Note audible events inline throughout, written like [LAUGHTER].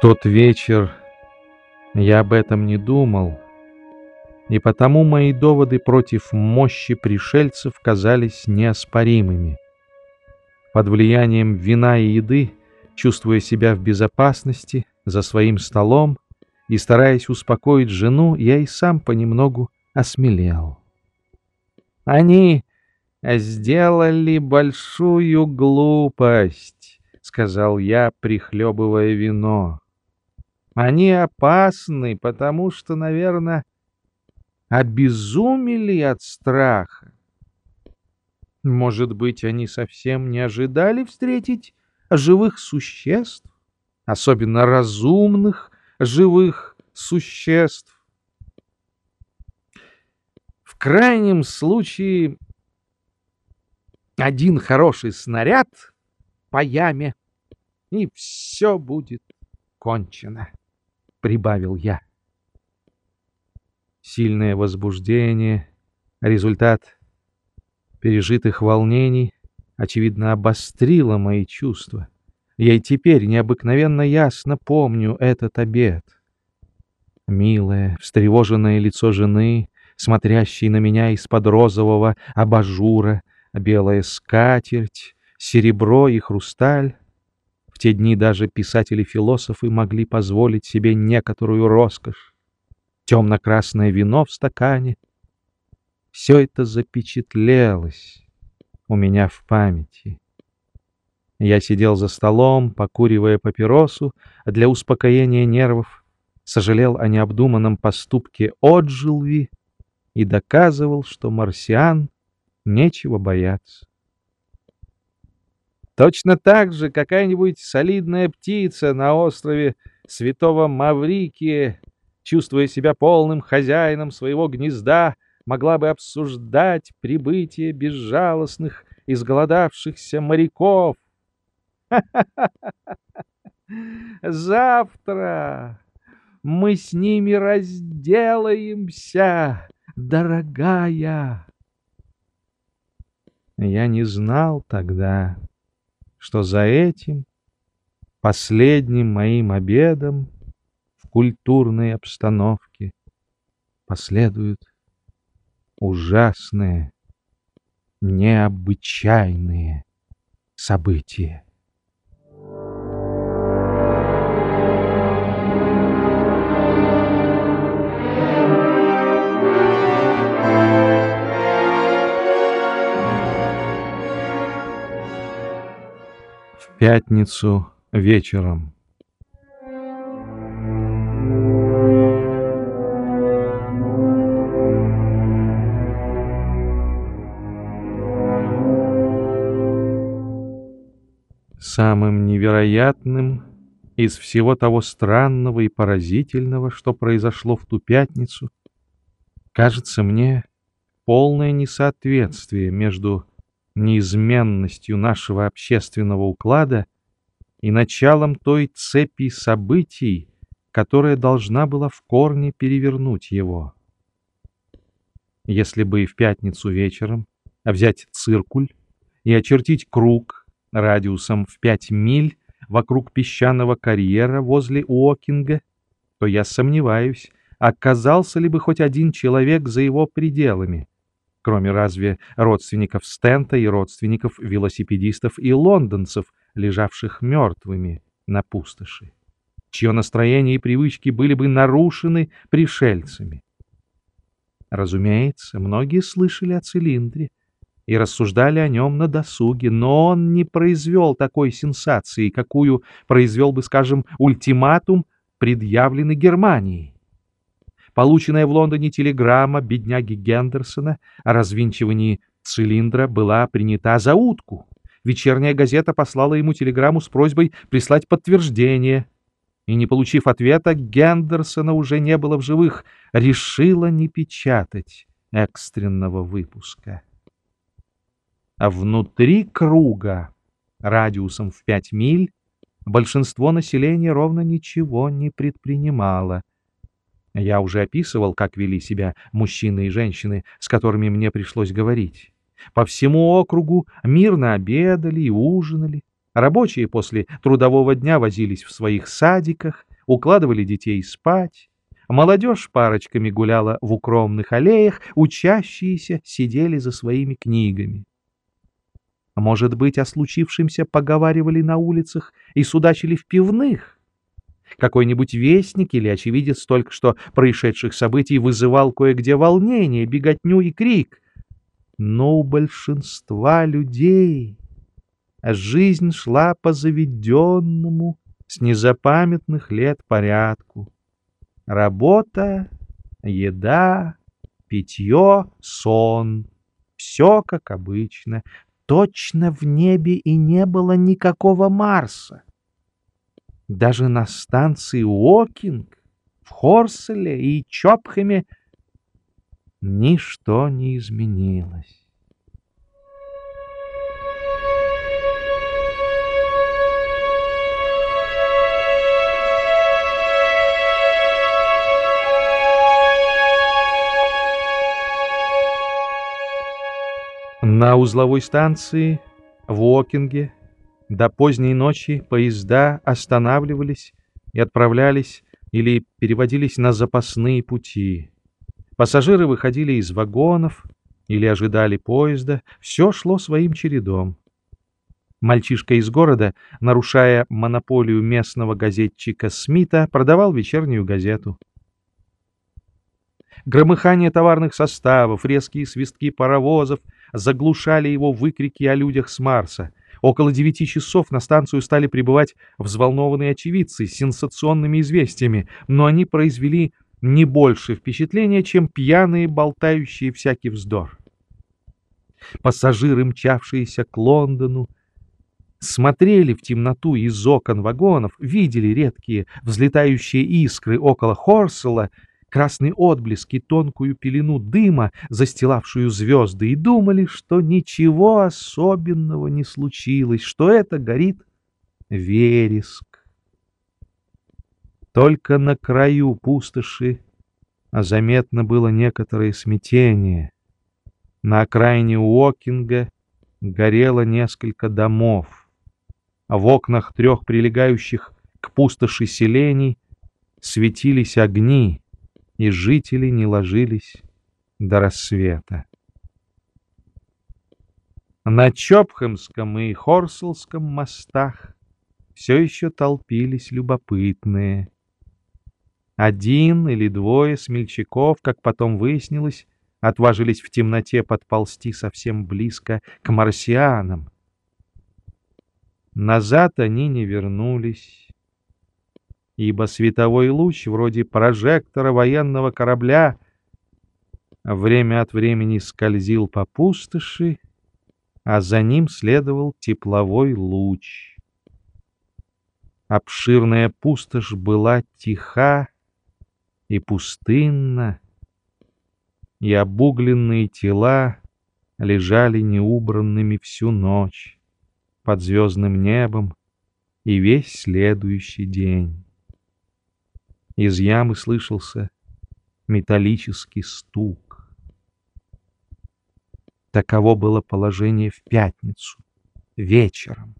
Тот вечер я об этом не думал, и потому мои доводы против мощи пришельцев казались неоспоримыми. Под влиянием вина и еды, чувствуя себя в безопасности, за своим столом и стараясь успокоить жену, я и сам понемногу осмелел. Они сделали большую глупость сказал я, прихлебывая вино. Они опасны, потому что, наверное, обезумели от страха. Может быть, они совсем не ожидали встретить живых существ, особенно разумных живых существ. В крайнем случае, один хороший снаряд по яме и все будет кончено, — прибавил я. Сильное возбуждение, результат пережитых волнений, очевидно, обострило мои чувства. Я и теперь необыкновенно ясно помню этот обед. Милое, встревоженное лицо жены, смотрящей на меня из-под розового абажура, белая скатерть, серебро и хрусталь, в те дни даже писатели-философы могли позволить себе некоторую роскошь. Темно-красное вино в стакане. Все это запечатлелось у меня в памяти. Я сидел за столом, покуривая папиросу, для успокоения нервов сожалел о необдуманном поступке Отжилви и доказывал, что марсиан нечего бояться. Точно так же какая-нибудь солидная птица на острове Святого Маврикия, чувствуя себя полным хозяином своего гнезда, могла бы обсуждать прибытие безжалостных, изголодавшихся моряков. [LAUGHS] Завтра мы с ними разделаемся, дорогая. Я не знал тогда, что за этим последним моим обедом в культурной обстановке последуют ужасные, необычайные события. Пятницу вечером. Самым невероятным из всего того странного и поразительного, что произошло в ту пятницу, кажется мне полное несоответствие между неизменностью нашего общественного уклада и началом той цепи событий, которая должна была в корне перевернуть его. Если бы и в пятницу вечером взять циркуль и очертить круг радиусом в пять миль вокруг песчаного карьера возле Уокинга, то я сомневаюсь, оказался ли бы хоть один человек за его пределами — кроме разве родственников Стента и родственников велосипедистов и лондонцев, лежавших мертвыми на пустоши, чье настроение и привычки были бы нарушены пришельцами. Разумеется, многие слышали о цилиндре и рассуждали о нем на досуге, но он не произвел такой сенсации, какую произвел бы, скажем, ультиматум, предъявленный Германией. Полученная в Лондоне телеграмма бедняги Гендерсона о развинчивании цилиндра была принята за утку. Вечерняя газета послала ему телеграмму с просьбой прислать подтверждение. И, не получив ответа, Гендерсона уже не было в живых, решила не печатать экстренного выпуска. А внутри круга, радиусом в пять миль, большинство населения ровно ничего не предпринимало — я уже описывал, как вели себя мужчины и женщины, с которыми мне пришлось говорить. По всему округу мирно обедали и ужинали. Рабочие после трудового дня возились в своих садиках, укладывали детей спать, молодежь парочками гуляла в укромных аллеях, учащиеся сидели за своими книгами. Может быть, о случившемся поговаривали на улицах и судачили в пивных? Какой-нибудь вестник или очевидец только что происшедших событий вызывал кое-где волнение, беготню и крик. Но у большинства людей жизнь шла по заведенному с незапамятных лет порядку. Работа, еда, питье, сон — все как обычно. Точно в небе и не было никакого Марса. Даже на станции Уокинг, в Хорселе и Чопхэме ничто не изменилось. На узловой станции в Уокинге до поздней ночи поезда останавливались и отправлялись или переводились на запасные пути. Пассажиры выходили из вагонов или ожидали поезда, все шло своим чередом. Мальчишка из города, нарушая монополию местного газетчика Смита, продавал вечернюю газету. Громыхание товарных составов, резкие свистки паровозов заглушали его выкрики о людях с Марса. Около девяти часов на станцию стали прибывать взволнованные очевидцы с сенсационными известиями, но они произвели не больше впечатления, чем пьяные, болтающие всякий вздор. Пассажиры, мчавшиеся к Лондону, смотрели в темноту из окон вагонов, видели редкие взлетающие искры около Хорсела красный отблеск и тонкую пелену дыма, застилавшую звезды, и думали, что ничего особенного не случилось, что это горит вереск. Только на краю пустоши а заметно было некоторое смятение. На окраине Уокинга горело несколько домов, а в окнах трех прилегающих к пустоши селений светились огни, и жители не ложились до рассвета. На Чопхемском и Хорселском мостах все еще толпились любопытные. Один или двое смельчаков, как потом выяснилось, отважились в темноте подползти совсем близко к марсианам. Назад они не вернулись ибо световой луч, вроде прожектора военного корабля, время от времени скользил по пустоши, а за ним следовал тепловой луч. Обширная пустошь была тиха и пустынна, и обугленные тела лежали неубранными всю ночь под звездным небом и весь следующий день. Из ямы слышался металлический стук. Таково было положение в пятницу, вечером.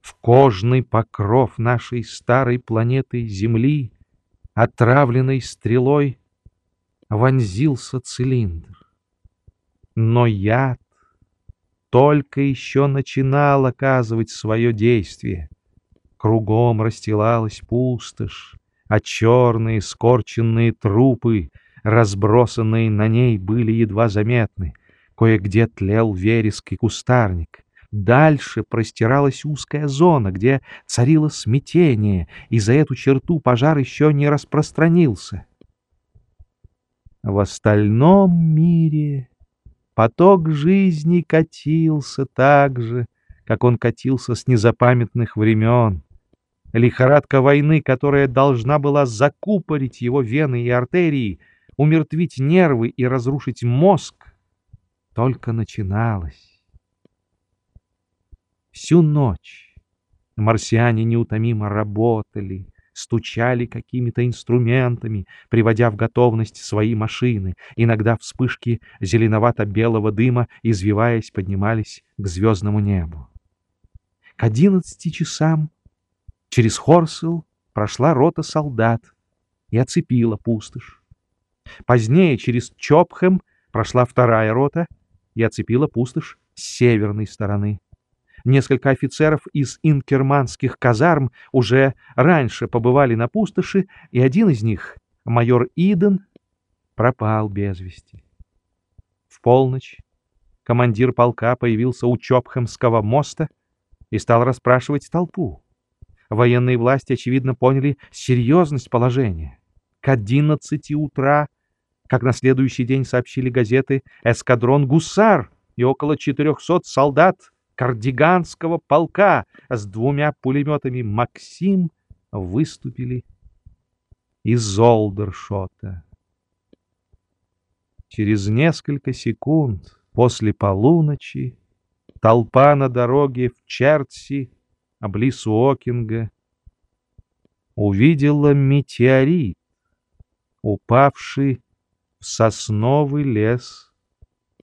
В кожный покров нашей старой планеты Земли, отравленной стрелой, вонзился цилиндр. Но яд только еще начинал оказывать свое действие. Кругом расстилалась пустошь, а черные скорченные трупы, разбросанные на ней, были едва заметны. Кое-где тлел вереск и кустарник. Дальше простиралась узкая зона, где царило смятение, и за эту черту пожар еще не распространился. В остальном мире поток жизни катился так же, как он катился с незапамятных времен. Лихорадка войны, которая должна была закупорить его вены и артерии, умертвить нервы и разрушить мозг, только начиналась. Всю ночь марсиане неутомимо работали, стучали какими-то инструментами, приводя в готовность свои машины. Иногда вспышки зеленовато-белого дыма, извиваясь, поднимались к звездному небу. К одиннадцати часам Через Хорсел прошла рота солдат и оцепила пустошь. Позднее через Чопхэм прошла вторая рота и оцепила пустошь с северной стороны. Несколько офицеров из инкерманских казарм уже раньше побывали на пустоши, и один из них, майор Иден, пропал без вести. В полночь командир полка появился у Чопхемского моста и стал расспрашивать толпу. Военные власти, очевидно, поняли серьезность положения. К одиннадцати утра, как на следующий день сообщили газеты, эскадрон «Гусар» и около четырехсот солдат кардиганского полка с двумя пулеметами «Максим» выступили из Олдершота. Через несколько секунд после полуночи толпа на дороге в Чертси, близ Уокинга, увидела метеорит, упавший в сосновый лес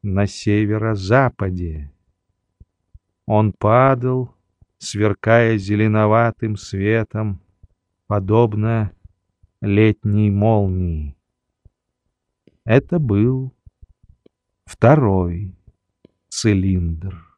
на северо-западе. Он падал, сверкая зеленоватым светом, подобно летней молнии. Это был второй цилиндр.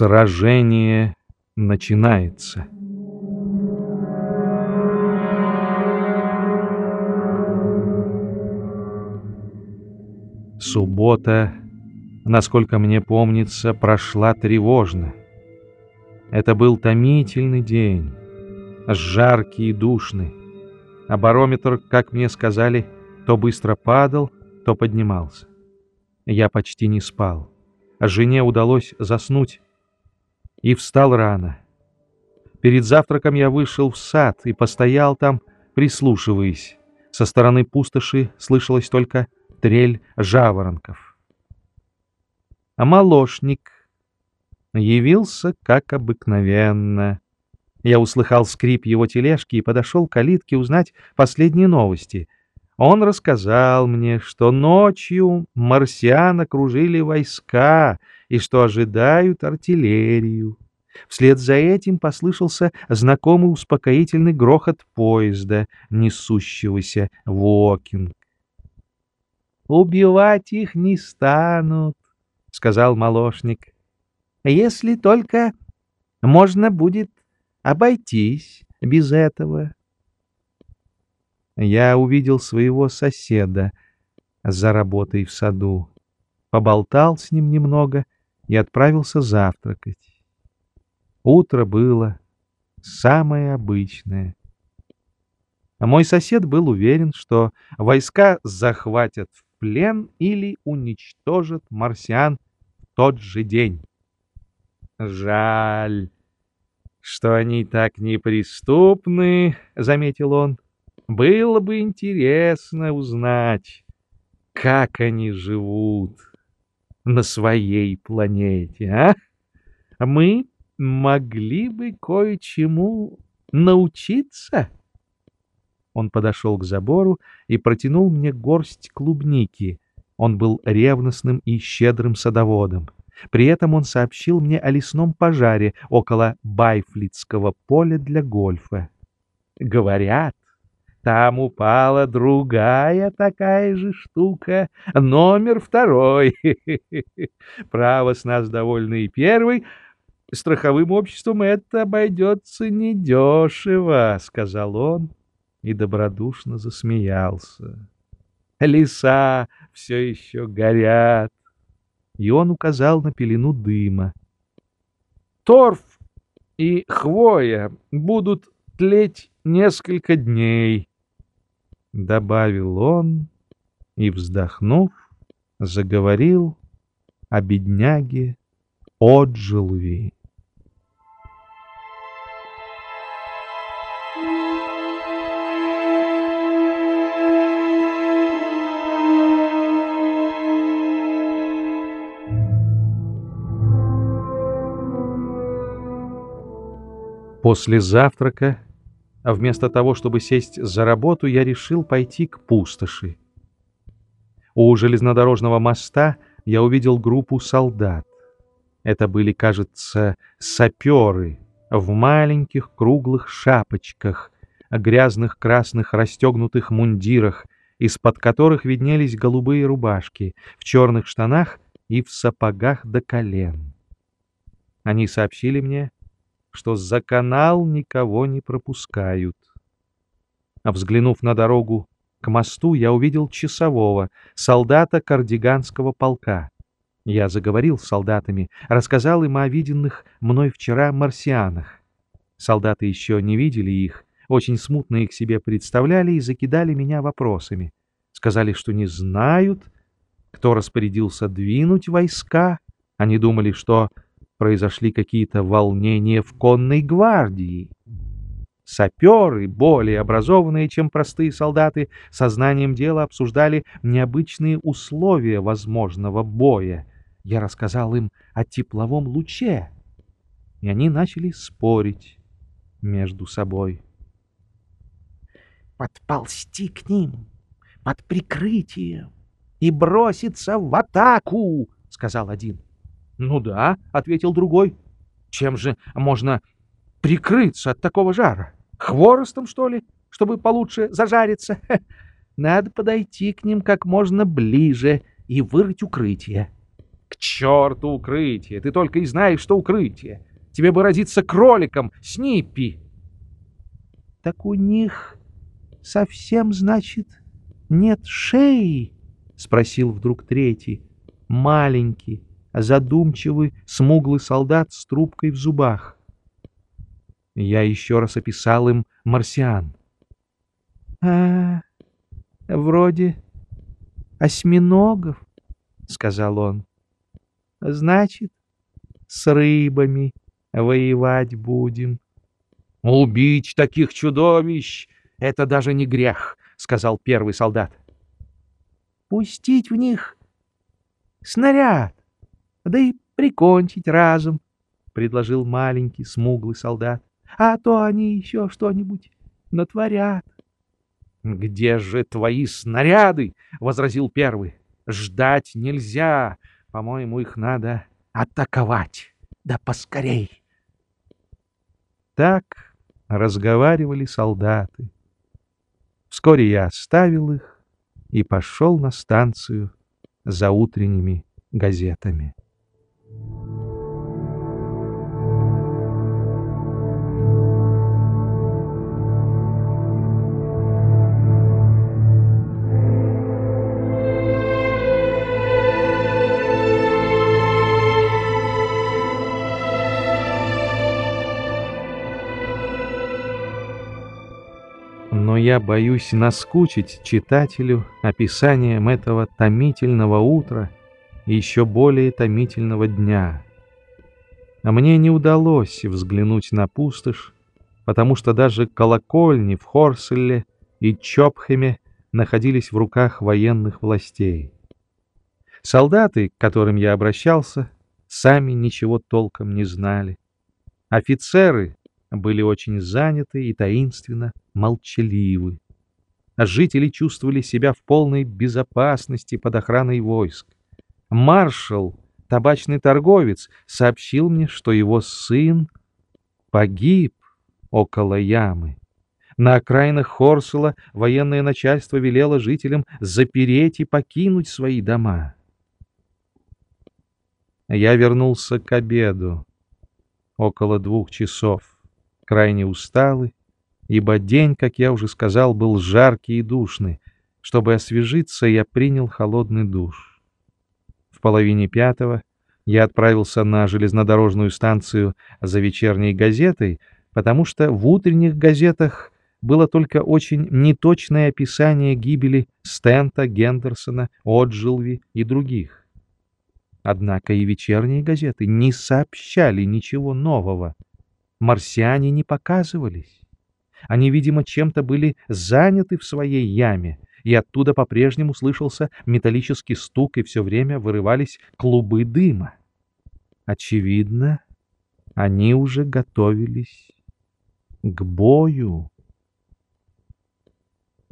Сражение начинается. Суббота, насколько мне помнится, прошла тревожно. Это был томительный день, жаркий и душный. А барометр, как мне сказали, то быстро падал, то поднимался. Я почти не спал. Жене удалось заснуть, и встал рано. Перед завтраком я вышел в сад и постоял там, прислушиваясь. Со стороны пустоши слышалась только трель жаворонков. А молочник явился, как обыкновенно. Я услыхал скрип его тележки и подошел к калитке узнать последние новости. Он рассказал мне, что ночью марсиан окружили войска и что ожидают артиллерию. Вслед за этим послышался знакомый успокоительный грохот поезда, несущегося в Окинг. «Убивать их не станут», — сказал молочник, — «если только можно будет обойтись без этого». Я увидел своего соседа за работой в саду, поболтал с ним немного — и отправился завтракать. Утро было самое обычное. А мой сосед был уверен, что войска захватят в плен или уничтожат марсиан в тот же день. «Жаль, что они так неприступны», — заметил он. «Было бы интересно узнать, как они живут» на своей планете, а? Мы могли бы кое-чему научиться. Он подошел к забору и протянул мне горсть клубники. Он был ревностным и щедрым садоводом. При этом он сообщил мне о лесном пожаре около Байфлитского поля для гольфа. Говорят, там упала другая такая же штука, номер второй. [LAUGHS] Право с нас довольны и первый. Страховым обществом это обойдется недешево, — сказал он и добродушно засмеялся. Леса все еще горят. И он указал на пелену дыма. Торф и хвоя будут тлеть несколько дней. — добавил он и, вздохнув, заговорил о бедняге Отжилви. После завтрака, а вместо того, чтобы сесть за работу, я решил пойти к пустоши. У железнодорожного моста я увидел группу солдат. Это были, кажется, саперы в маленьких круглых шапочках, грязных красных расстегнутых мундирах, из-под которых виднелись голубые рубашки, в черных штанах и в сапогах до колен. Они сообщили мне, что за канал никого не пропускают. А взглянув на дорогу к мосту, я увидел часового, солдата кардиганского полка. Я заговорил с солдатами, рассказал им о виденных мной вчера марсианах. Солдаты еще не видели их, очень смутно их себе представляли и закидали меня вопросами. Сказали, что не знают, кто распорядился двинуть войска. Они думали, что произошли какие-то волнения в конной гвардии. Саперы, более образованные, чем простые солдаты, сознанием дела обсуждали необычные условия возможного боя. Я рассказал им о тепловом луче, и они начали спорить между собой. «Подползти к ним под прикрытием и броситься в атаку!» — сказал один. «Ну да», — ответил другой. «Чем же можно прикрыться от такого жара?» Хворостом, что ли, чтобы получше зажариться? Надо подойти к ним как можно ближе и вырыть укрытие. К черту укрытие! Ты только и знаешь, что укрытие. Тебе бы родиться кроликом, Сниппи. Так у них совсем, значит, нет шеи? Спросил вдруг третий, маленький, задумчивый, смуглый солдат с трубкой в зубах. Я еще раз описал им марсиан. — А, вроде осьминогов, — сказал он. — Значит, с рыбами воевать будем. — Убить таких чудовищ — это даже не грех, — сказал первый солдат. — Пустить в них снаряд, да и прикончить разом, — предложил маленький смуглый солдат а то они еще что-нибудь натворят. — Где же твои снаряды? — возразил первый. — Ждать нельзя. По-моему, их надо атаковать. Да поскорей. Так разговаривали солдаты. Вскоре я оставил их и пошел на станцию за утренними газетами. Я боюсь наскучить читателю описанием этого томительного утра и еще более томительного дня. А мне не удалось взглянуть на пустошь, потому что даже колокольни в Хорселе и Чопхеме находились в руках военных властей. Солдаты, к которым я обращался, сами ничего толком не знали. Офицеры были очень заняты и таинственно молчаливы. А жители чувствовали себя в полной безопасности под охраной войск. Маршал, табачный торговец, сообщил мне, что его сын погиб около ямы. На окраинах Хорсела военное начальство велело жителям запереть и покинуть свои дома. Я вернулся к обеду около двух часов, крайне усталый, ибо день, как я уже сказал, был жаркий и душный. Чтобы освежиться, я принял холодный душ. В половине пятого я отправился на железнодорожную станцию за вечерней газетой, потому что в утренних газетах было только очень неточное описание гибели Стента, Гендерсона, Оджилви и других. Однако и вечерние газеты не сообщали ничего нового. Марсиане не показывались. Они, видимо, чем-то были заняты в своей яме, и оттуда по-прежнему слышался металлический стук, и все время вырывались клубы дыма. Очевидно, они уже готовились к бою.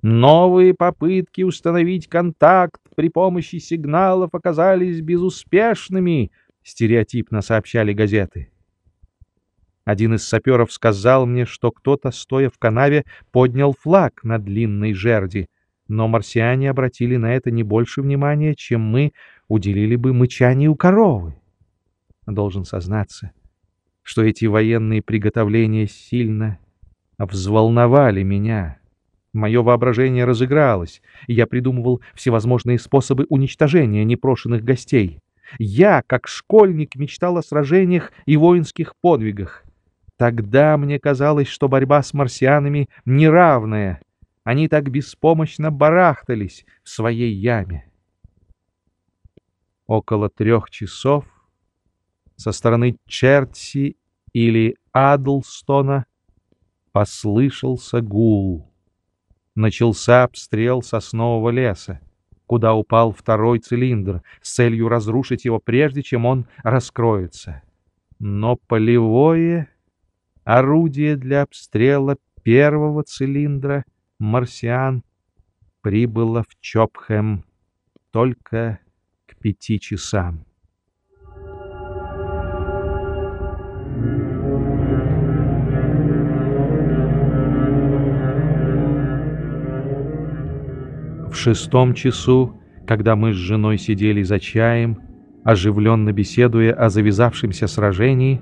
Новые попытки установить контакт при помощи сигналов оказались безуспешными, стереотипно сообщали газеты. Один из саперов сказал мне, что кто-то, стоя в канаве, поднял флаг на длинной жерди, но марсиане обратили на это не больше внимания, чем мы уделили бы мычанию коровы. Должен сознаться, что эти военные приготовления сильно взволновали меня. Мое воображение разыгралось, и я придумывал всевозможные способы уничтожения непрошенных гостей. Я, как школьник, мечтал о сражениях и воинских подвигах. Тогда мне казалось, что борьба с марсианами неравная. Они так беспомощно барахтались в своей яме. Около трех часов со стороны Чертси или Адлстона послышался гул. Начался обстрел соснового леса, куда упал второй цилиндр, с целью разрушить его прежде, чем он раскроется. Но полевое орудие для обстрела первого цилиндра марсиан прибыло в Чопхэм только к пяти часам. В шестом часу, когда мы с женой сидели за чаем, оживленно беседуя о завязавшемся сражении,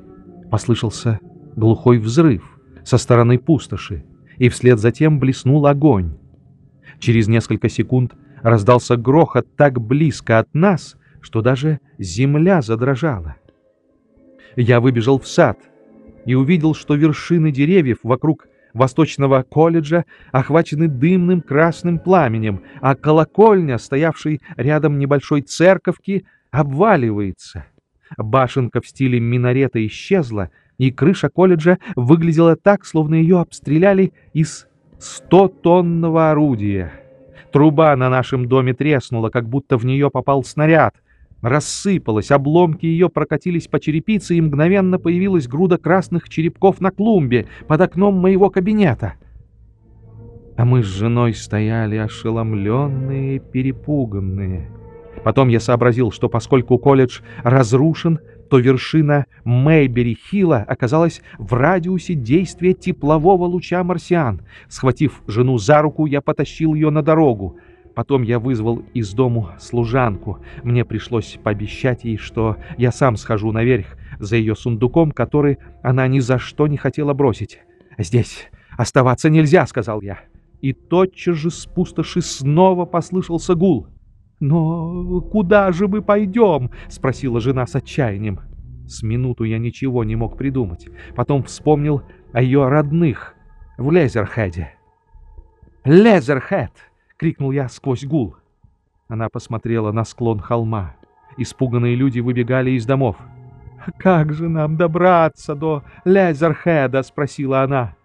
послышался глухой взрыв со стороны пустоши, и вслед за тем блеснул огонь. Через несколько секунд раздался грохот так близко от нас, что даже земля задрожала. Я выбежал в сад и увидел, что вершины деревьев вокруг Восточного колледжа охвачены дымным красным пламенем, а колокольня, стоявшей рядом небольшой церковки, обваливается. Башенка в стиле минарета исчезла, и крыша колледжа выглядела так, словно ее обстреляли из стотонного орудия. Труба на нашем доме треснула, как будто в нее попал снаряд рассыпалась, обломки ее прокатились по черепице, и мгновенно появилась груда красных черепков на клумбе под окном моего кабинета. А мы с женой стояли ошеломленные, перепуганные. Потом я сообразил, что поскольку колледж разрушен, то вершина Мэйбери-Хилла оказалась в радиусе действия теплового луча марсиан. Схватив жену за руку, я потащил ее на дорогу. Потом я вызвал из дому служанку. Мне пришлось пообещать ей, что я сам схожу наверх за ее сундуком, который она ни за что не хотела бросить. «Здесь оставаться нельзя», — сказал я. И тотчас же с пустоши снова послышался гул. «Но куда же мы пойдем?» — спросила жена с отчаянием. С минуту я ничего не мог придумать. Потом вспомнил о ее родных в Лезерхеде. «Лезерхед!» — крикнул я сквозь гул. Она посмотрела на склон холма. Испуганные люди выбегали из домов. «Как же нам добраться до Лезерхеда?» — спросила она.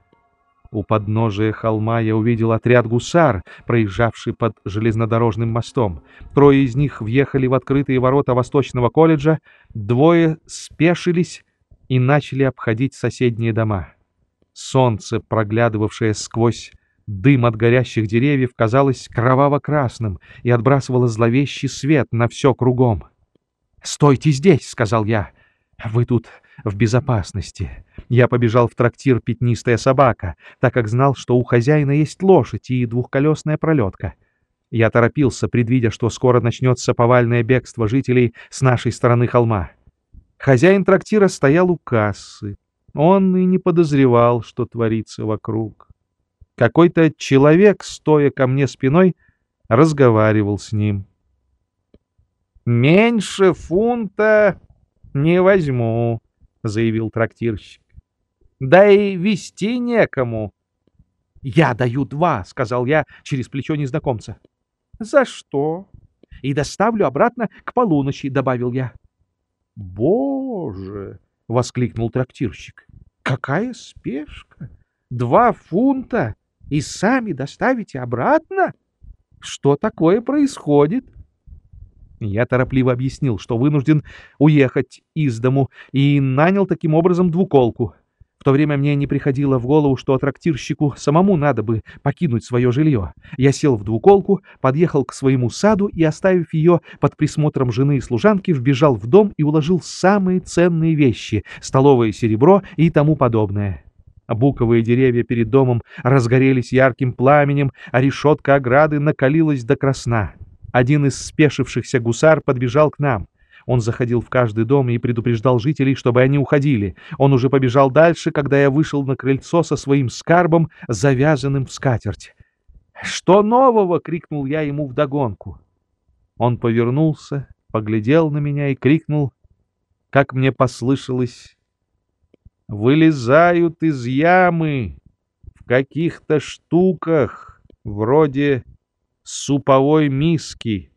У подножия холма я увидел отряд гусар, проезжавший под железнодорожным мостом. Трое из них въехали в открытые ворота Восточного колледжа, двое спешились и начали обходить соседние дома. Солнце, проглядывавшее сквозь Дым от горящих деревьев казалось кроваво-красным и отбрасывало зловещий свет на все кругом. «Стойте здесь!» — сказал я. «Вы тут в безопасности». Я побежал в трактир «Пятнистая собака», так как знал, что у хозяина есть лошадь и двухколесная пролетка. Я торопился, предвидя, что скоро начнется повальное бегство жителей с нашей стороны холма. Хозяин трактира стоял у кассы. Он и не подозревал, что творится вокруг. Какой-то человек, стоя ко мне спиной, разговаривал с ним. «Меньше фунта не возьму», — заявил трактирщик. «Да и вести некому». «Я даю два», — сказал я через плечо незнакомца. «За что?» «И доставлю обратно к полуночи», — добавил я. «Боже!» — воскликнул трактирщик. «Какая спешка! Два фунта и сами доставите обратно? Что такое происходит?» Я торопливо объяснил, что вынужден уехать из дому и нанял таким образом двуколку. В то время мне не приходило в голову, что трактирщику самому надо бы покинуть свое жилье. Я сел в двуколку, подъехал к своему саду и, оставив ее под присмотром жены и служанки, вбежал в дом и уложил самые ценные вещи — столовое серебро и тому подобное. Буковые деревья перед домом разгорелись ярким пламенем, а решетка ограды накалилась до красна. Один из спешившихся гусар подбежал к нам. Он заходил в каждый дом и предупреждал жителей, чтобы они уходили. Он уже побежал дальше, когда я вышел на крыльцо со своим скарбом, завязанным в скатерть. «Что нового?» — крикнул я ему вдогонку. Он повернулся, поглядел на меня и крикнул, как мне послышалось, «Вылезают из ямы в каких-то штуках, вроде суповой миски»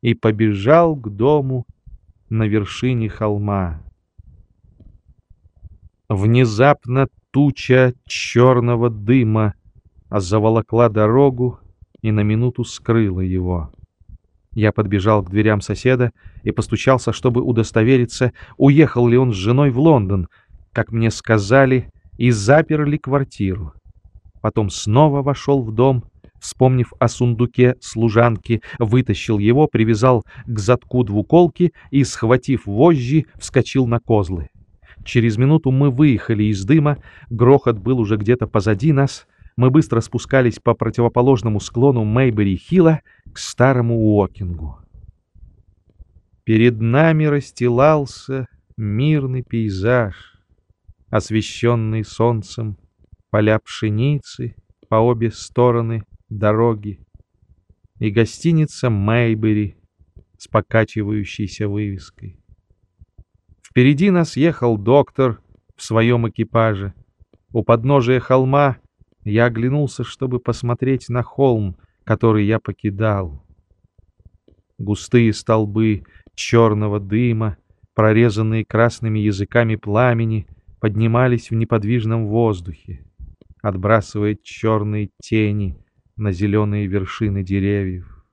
и побежал к дому на вершине холма. Внезапно туча черного дыма заволокла дорогу и на минуту скрыла его. Я подбежал к дверям соседа и постучался, чтобы удостовериться, уехал ли он с женой в Лондон, как мне сказали, и заперли квартиру. Потом снова вошел в дом вспомнив о сундуке служанки, вытащил его, привязал к задку двуколки и, схватив вожжи, вскочил на козлы. Через минуту мы выехали из дыма, грохот был уже где-то позади нас, мы быстро спускались по противоположному склону Мейбери-Хилла к старому Уокингу. Перед нами расстилался мирный пейзаж, освещенный солнцем, поля пшеницы по обе стороны дороги и гостиница Мэйбери с покачивающейся вывеской. Впереди нас ехал доктор в своем экипаже. У подножия холма я оглянулся, чтобы посмотреть на холм, который я покидал. Густые столбы черного дыма, прорезанные красными языками пламени, поднимались в неподвижном воздухе, отбрасывая черные тени — на зеленые вершины деревьев.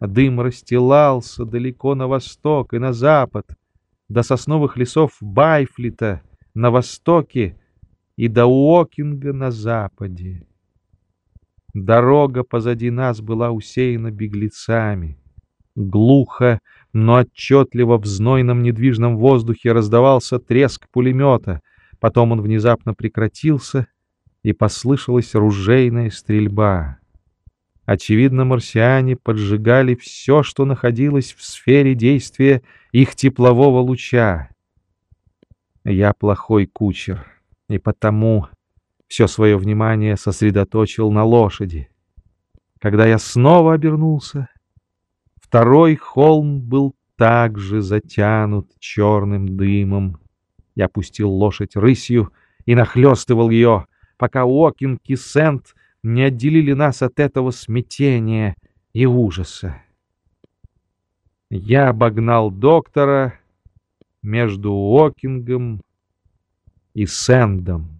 Дым расстилался далеко на восток и на запад, до сосновых лесов Байфлита на востоке и до Уокинга на западе. Дорога позади нас была усеяна беглецами. Глухо, но отчетливо в знойном недвижном воздухе раздавался треск пулемета. Потом он внезапно прекратился, и послышалась ружейная стрельба. Очевидно, марсиане поджигали все, что находилось в сфере действия их теплового луча. Я плохой кучер, и потому все свое внимание сосредоточил на лошади. Когда я снова обернулся, второй холм был также затянут черным дымом. Я пустил лошадь рысью и нахлестывал ее, пока Уокинг и Сент не отделили нас от этого смятения и ужаса. Я обогнал доктора между Уокингом и Сэндом.